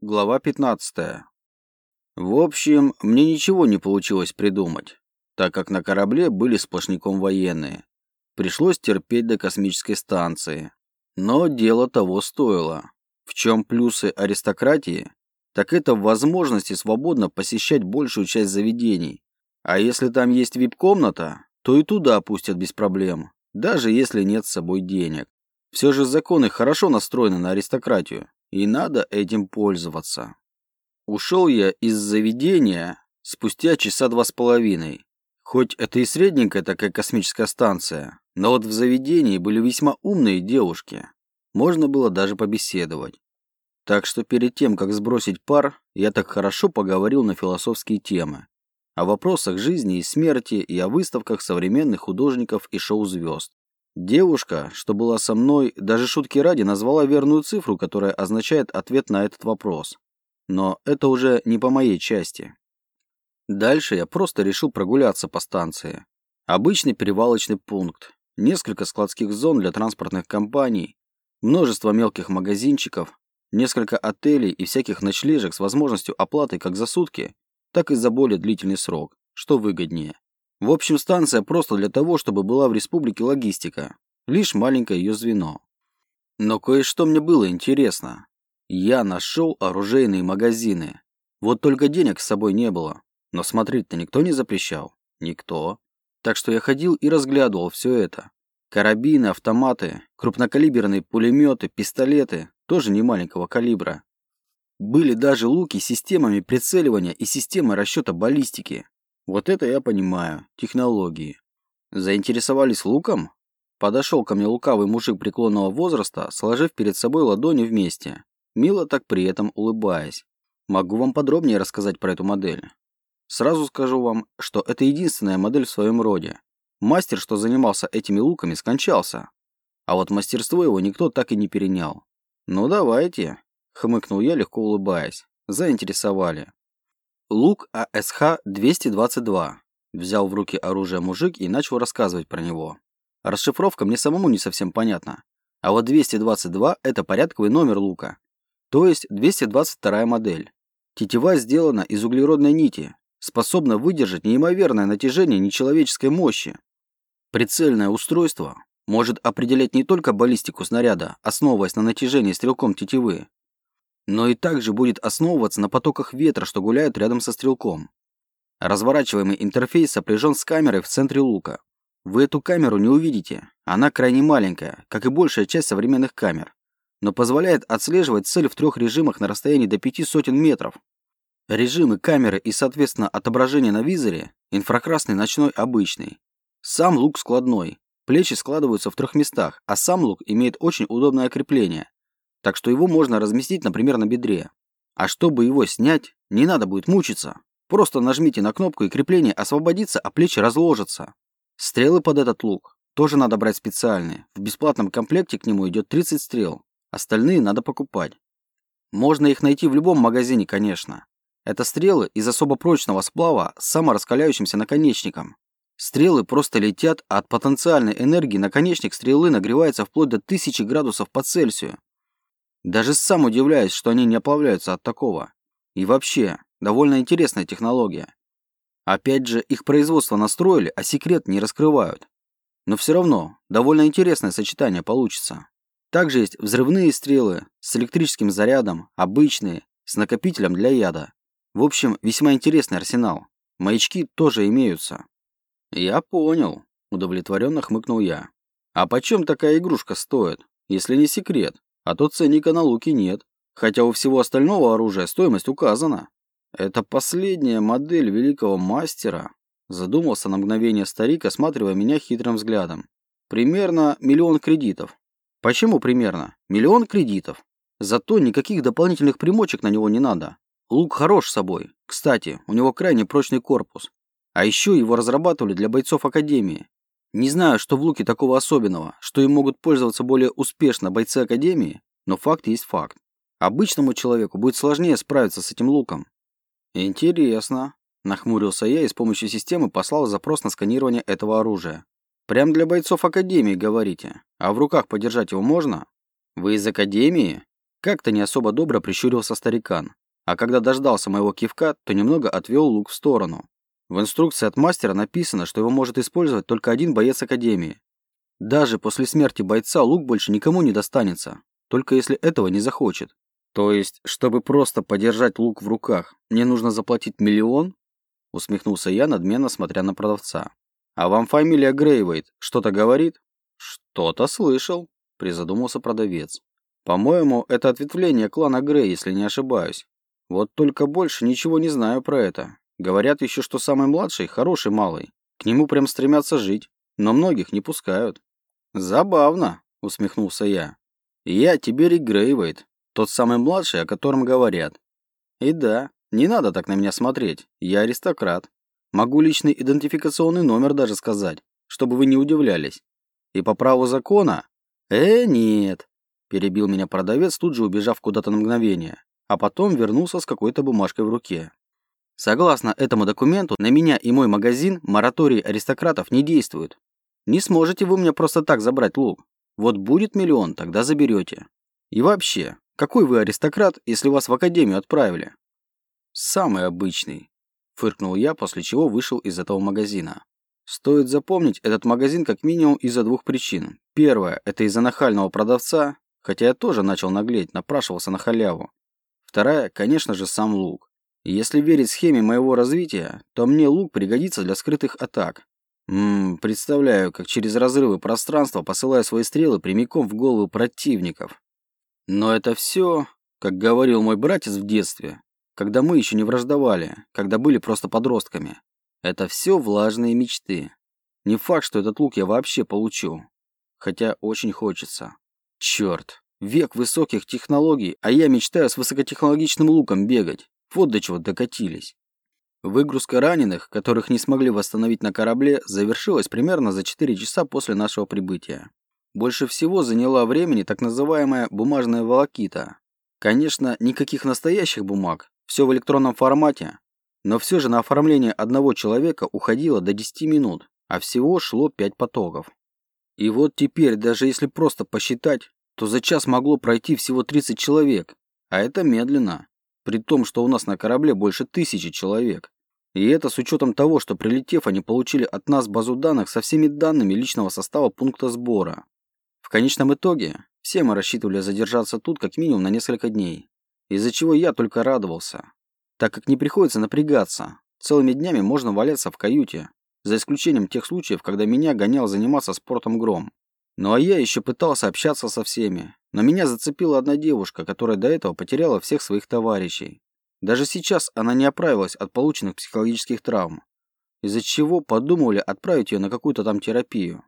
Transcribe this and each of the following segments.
Глава 15. В общем, мне ничего не получилось придумать, так как на корабле были сплошняком военные. Пришлось терпеть до космической станции. Но дело того стоило. В чем плюсы аристократии? Так это в возможности свободно посещать большую часть заведений. А если там есть вип-комната, то и туда пустят без проблем, даже если нет с собой денег. Все же законы хорошо настроены на аристократию, и надо этим пользоваться. Ушел я из заведения спустя часа два с половиной. Хоть это и средненькая такая космическая станция, но вот в заведении были весьма умные девушки. Можно было даже побеседовать. Так что перед тем, как сбросить пар, я так хорошо поговорил на философские темы. О вопросах жизни и смерти и о выставках современных художников и шоу-звезд. Девушка, что была со мной, даже шутки ради назвала верную цифру, которая означает ответ на этот вопрос. Но это уже не по моей части. Дальше я просто решил прогуляться по станции. Обычный перевалочный пункт, несколько складских зон для транспортных компаний, множество мелких магазинчиков, несколько отелей и всяких ночлежек с возможностью оплаты как за сутки, так и за более длительный срок, что выгоднее. В общем, станция просто для того, чтобы была в республике логистика. Лишь маленькое ее звено. Но кое-что мне было интересно. Я нашел оружейные магазины. Вот только денег с собой не было. Но смотреть-то никто не запрещал. Никто. Так что я ходил и разглядывал все это. Карабины, автоматы, крупнокалиберные пулеметы, пистолеты, тоже не маленького калибра. Были даже луки с системами прицеливания и системой расчета баллистики. Вот это я понимаю. Технологии. Заинтересовались луком? Подошел ко мне лукавый мужик преклонного возраста, сложив перед собой ладони вместе, мило так при этом улыбаясь. Могу вам подробнее рассказать про эту модель. Сразу скажу вам, что это единственная модель в своем роде. Мастер, что занимался этими луками, скончался. А вот мастерство его никто так и не перенял. «Ну давайте», — хмыкнул я, легко улыбаясь. «Заинтересовали». Лук АСХ-222. Взял в руки оружие мужик и начал рассказывать про него. Расшифровка мне самому не совсем понятна. А вот 222 – это порядковый номер лука. То есть 222 модель. Тетива сделана из углеродной нити, способна выдержать неимоверное натяжение нечеловеческой мощи. Прицельное устройство может определять не только баллистику снаряда, основываясь на натяжении стрелком тетивы, но и также будет основываться на потоках ветра, что гуляют рядом со стрелком. Разворачиваемый интерфейс сопряжен с камерой в центре лука. Вы эту камеру не увидите, она крайне маленькая, как и большая часть современных камер, но позволяет отслеживать цель в трех режимах на расстоянии до пяти сотен метров. Режимы камеры и, соответственно, отображение на визоре – инфракрасный, ночной, обычный. Сам лук складной, плечи складываются в трех местах, а сам лук имеет очень удобное крепление, так что его можно разместить, например, на бедре. А чтобы его снять, не надо будет мучиться. Просто нажмите на кнопку и крепление освободится, а плечи разложатся. Стрелы под этот лук тоже надо брать специальные. В бесплатном комплекте к нему идет 30 стрел. Остальные надо покупать. Можно их найти в любом магазине, конечно. Это стрелы из особо прочного сплава с самораскаляющимся наконечником. Стрелы просто летят, а от потенциальной энергии наконечник стрелы нагревается вплоть до 1000 градусов по Цельсию. Даже сам удивляюсь, что они не оплавляются от такого. И вообще, довольно интересная технология. Опять же, их производство настроили, а секрет не раскрывают. Но все равно, довольно интересное сочетание получится. Также есть взрывные стрелы с электрическим зарядом, обычные, с накопителем для яда. В общем, весьма интересный арсенал. Маячки тоже имеются. Я понял, удовлетворенно хмыкнул я. А почем такая игрушка стоит, если не секрет? А то ценника на луки нет. Хотя у всего остального оружия стоимость указана. Это последняя модель великого мастера. Задумался на мгновение старик, осматривая меня хитрым взглядом. Примерно миллион кредитов. Почему примерно? Миллион кредитов. Зато никаких дополнительных примочек на него не надо. Лук хорош собой. Кстати, у него крайне прочный корпус. А еще его разрабатывали для бойцов Академии. Не знаю, что в луке такого особенного, что им могут пользоваться более успешно бойцы Академии, но факт есть факт. Обычному человеку будет сложнее справиться с этим луком. Интересно. Нахмурился я и с помощью системы послал запрос на сканирование этого оружия. Прям для бойцов Академии, говорите. А в руках подержать его можно? Вы из Академии? Как-то не особо добро прищурился старикан. А когда дождался моего кивка, то немного отвел лук в сторону. В инструкции от мастера написано, что его может использовать только один боец Академии. Даже после смерти бойца лук больше никому не достанется, только если этого не захочет. То есть, чтобы просто подержать лук в руках, мне нужно заплатить миллион? Усмехнулся я, надменно смотря на продавца. А вам фамилия Грейвейт что-то говорит? Что-то слышал, призадумался продавец. По-моему, это ответвление клана Грей, если не ошибаюсь. Вот только больше ничего не знаю про это. Говорят еще, что самый младший – хороший малый. К нему прям стремятся жить, но многих не пускают. Забавно, усмехнулся я. Я Тиберик Грейвейт, тот самый младший, о котором говорят. И да, не надо так на меня смотреть, я аристократ. Могу личный идентификационный номер даже сказать, чтобы вы не удивлялись. И по праву закона? Э, нет. Перебил меня продавец, тут же убежав куда-то на мгновение, а потом вернулся с какой-то бумажкой в руке. Согласно этому документу, на меня и мой магазин мораторий аристократов не действует. Не сможете вы мне просто так забрать лук. Вот будет миллион, тогда заберете. И вообще, какой вы аристократ, если вас в академию отправили? Самый обычный, фыркнул я, после чего вышел из этого магазина. Стоит запомнить этот магазин как минимум из-за двух причин. Первое – это из-за нахального продавца, хотя я тоже начал наглеть, напрашивался на халяву. Вторая – конечно же, сам лук. Если верить схеме моего развития, то мне лук пригодится для скрытых атак. Ммм, представляю, как через разрывы пространства посылаю свои стрелы прямиком в головы противников. Но это все, как говорил мой братец в детстве, когда мы еще не враждовали, когда были просто подростками. Это все влажные мечты. Не факт, что этот лук я вообще получу. Хотя очень хочется. Черт, век высоких технологий, а я мечтаю с высокотехнологичным луком бегать. Вот до чего докатились. Выгрузка раненых, которых не смогли восстановить на корабле, завершилась примерно за 4 часа после нашего прибытия. Больше всего заняла времени так называемая бумажная волокита. Конечно, никаких настоящих бумаг, все в электронном формате, но все же на оформление одного человека уходило до 10 минут, а всего шло 5 потоков. И вот теперь, даже если просто посчитать, то за час могло пройти всего 30 человек, а это медленно при том, что у нас на корабле больше тысячи человек. И это с учетом того, что прилетев, они получили от нас базу данных со всеми данными личного состава пункта сбора. В конечном итоге, все мы рассчитывали задержаться тут как минимум на несколько дней. Из-за чего я только радовался. Так как не приходится напрягаться. Целыми днями можно валяться в каюте. За исключением тех случаев, когда меня гонял заниматься спортом гром. Ну а я еще пытался общаться со всеми, но меня зацепила одна девушка, которая до этого потеряла всех своих товарищей. Даже сейчас она не оправилась от полученных психологических травм, из-за чего подумывали отправить ее на какую-то там терапию.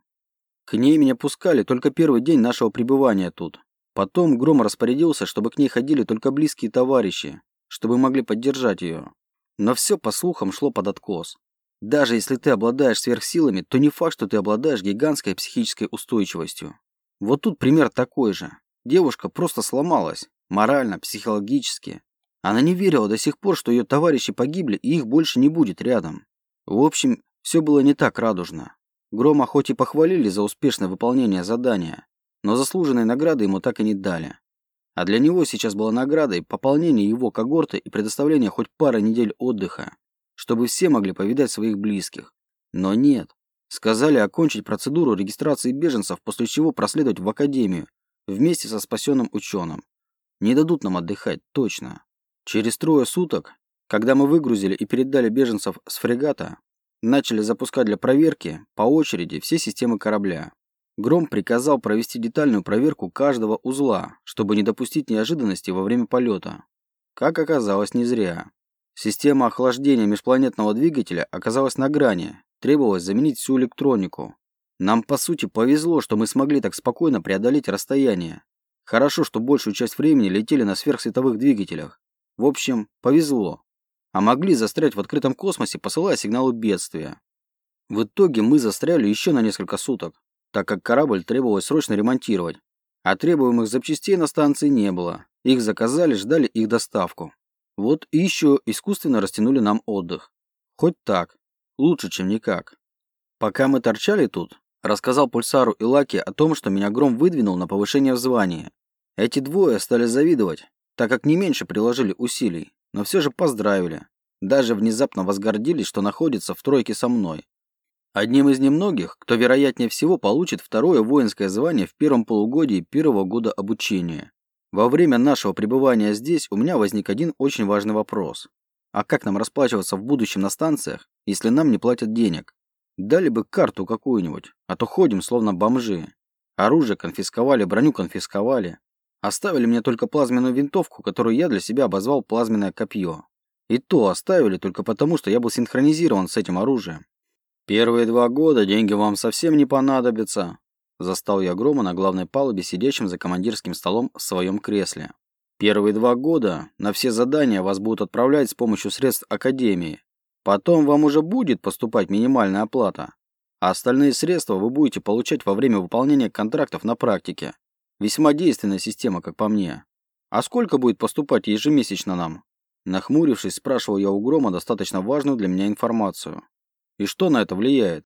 К ней меня пускали только первый день нашего пребывания тут. Потом Гром распорядился, чтобы к ней ходили только близкие товарищи, чтобы могли поддержать ее. Но все, по слухам, шло под откос. Даже если ты обладаешь сверхсилами, то не факт, что ты обладаешь гигантской психической устойчивостью. Вот тут пример такой же. Девушка просто сломалась. Морально, психологически. Она не верила до сих пор, что ее товарищи погибли и их больше не будет рядом. В общем, все было не так радужно. Грома хоть и похвалили за успешное выполнение задания, но заслуженной награды ему так и не дали. А для него сейчас была наградой пополнение его когорты и предоставление хоть пары недель отдыха, чтобы все могли повидать своих близких. Но нет. Сказали окончить процедуру регистрации беженцев, после чего проследовать в академию вместе со спасенным ученым. Не дадут нам отдыхать, точно. Через трое суток, когда мы выгрузили и передали беженцев с фрегата, начали запускать для проверки по очереди все системы корабля. Гром приказал провести детальную проверку каждого узла, чтобы не допустить неожиданностей во время полета. Как оказалось, не зря. Система охлаждения межпланетного двигателя оказалась на грани, требовалось заменить всю электронику, нам, по сути, повезло, что мы смогли так спокойно преодолеть расстояние. Хорошо, что большую часть времени летели на сверхсветовых двигателях. В общем, повезло. А могли застрять в открытом космосе, посылая сигналы бедствия. В итоге мы застряли еще на несколько суток, так как корабль требовалось срочно ремонтировать. А требуемых запчастей на станции не было. Их заказали, ждали их доставку. Вот и еще искусственно растянули нам отдых. Хоть так. Лучше, чем никак. Пока мы торчали тут, Рассказал Пульсару и Лаке о том, что меня Гром выдвинул на повышение в звании. Эти двое стали завидовать, так как не меньше приложили усилий, но все же поздравили. Даже внезапно возгордились, что находится в тройке со мной. Одним из немногих, кто вероятнее всего получит второе воинское звание в первом полугодии первого года обучения. Во время нашего пребывания здесь у меня возник один очень важный вопрос. А как нам расплачиваться в будущем на станциях, если нам не платят денег? Дали бы карту какую-нибудь, а то ходим словно бомжи. Оружие конфисковали, броню конфисковали. Оставили мне только плазменную винтовку, которую я для себя обозвал плазменное копье. И то оставили только потому, что я был синхронизирован с этим оружием. Первые два года деньги вам совсем не понадобятся. Застал я Грома на главной палубе, сидящим за командирским столом в своем кресле. Первые два года на все задания вас будут отправлять с помощью средств Академии. Потом вам уже будет поступать минимальная оплата. А остальные средства вы будете получать во время выполнения контрактов на практике. Весьма действенная система, как по мне. А сколько будет поступать ежемесячно нам? Нахмурившись, спрашивал я у Грома достаточно важную для меня информацию. И что на это влияет?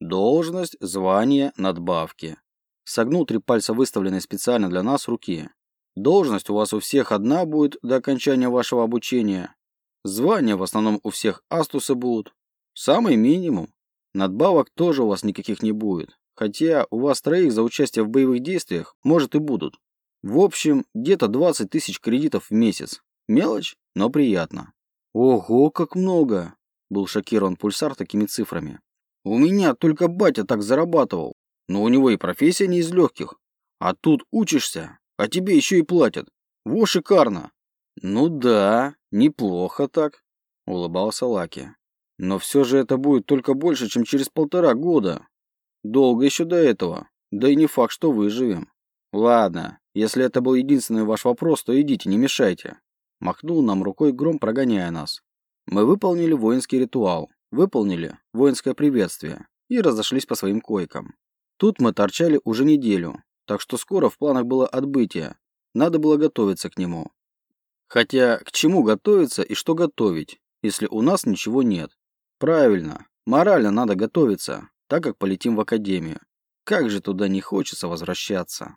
Должность, звание, надбавки. Согнул три пальца выставленной специально для нас руки. Должность у вас у всех одна будет до окончания вашего обучения. Звания в основном у всех астусы будут. Самый минимум. Надбавок тоже у вас никаких не будет. Хотя у вас троих за участие в боевых действиях, может и будут. В общем, где-то 20 тысяч кредитов в месяц. Мелочь, но приятно. Ого, как много! Был шокирован пульсар такими цифрами. У меня только батя так зарабатывал. Но у него и профессия не из легких. А тут учишься, а тебе еще и платят. Во шикарно. Ну да, неплохо так, улыбался Лаки. Но все же это будет только больше, чем через полтора года. Долго еще до этого. Да и не факт, что выживем. Ладно, если это был единственный ваш вопрос, то идите, не мешайте. Махнул нам рукой гром, прогоняя нас. Мы выполнили воинский ритуал, выполнили воинское приветствие и разошлись по своим койкам. Тут мы торчали уже неделю, так что скоро в планах было отбытие. Надо было готовиться к нему. Хотя к чему готовиться и что готовить, если у нас ничего нет? Правильно, морально надо готовиться, так как полетим в академию. Как же туда не хочется возвращаться.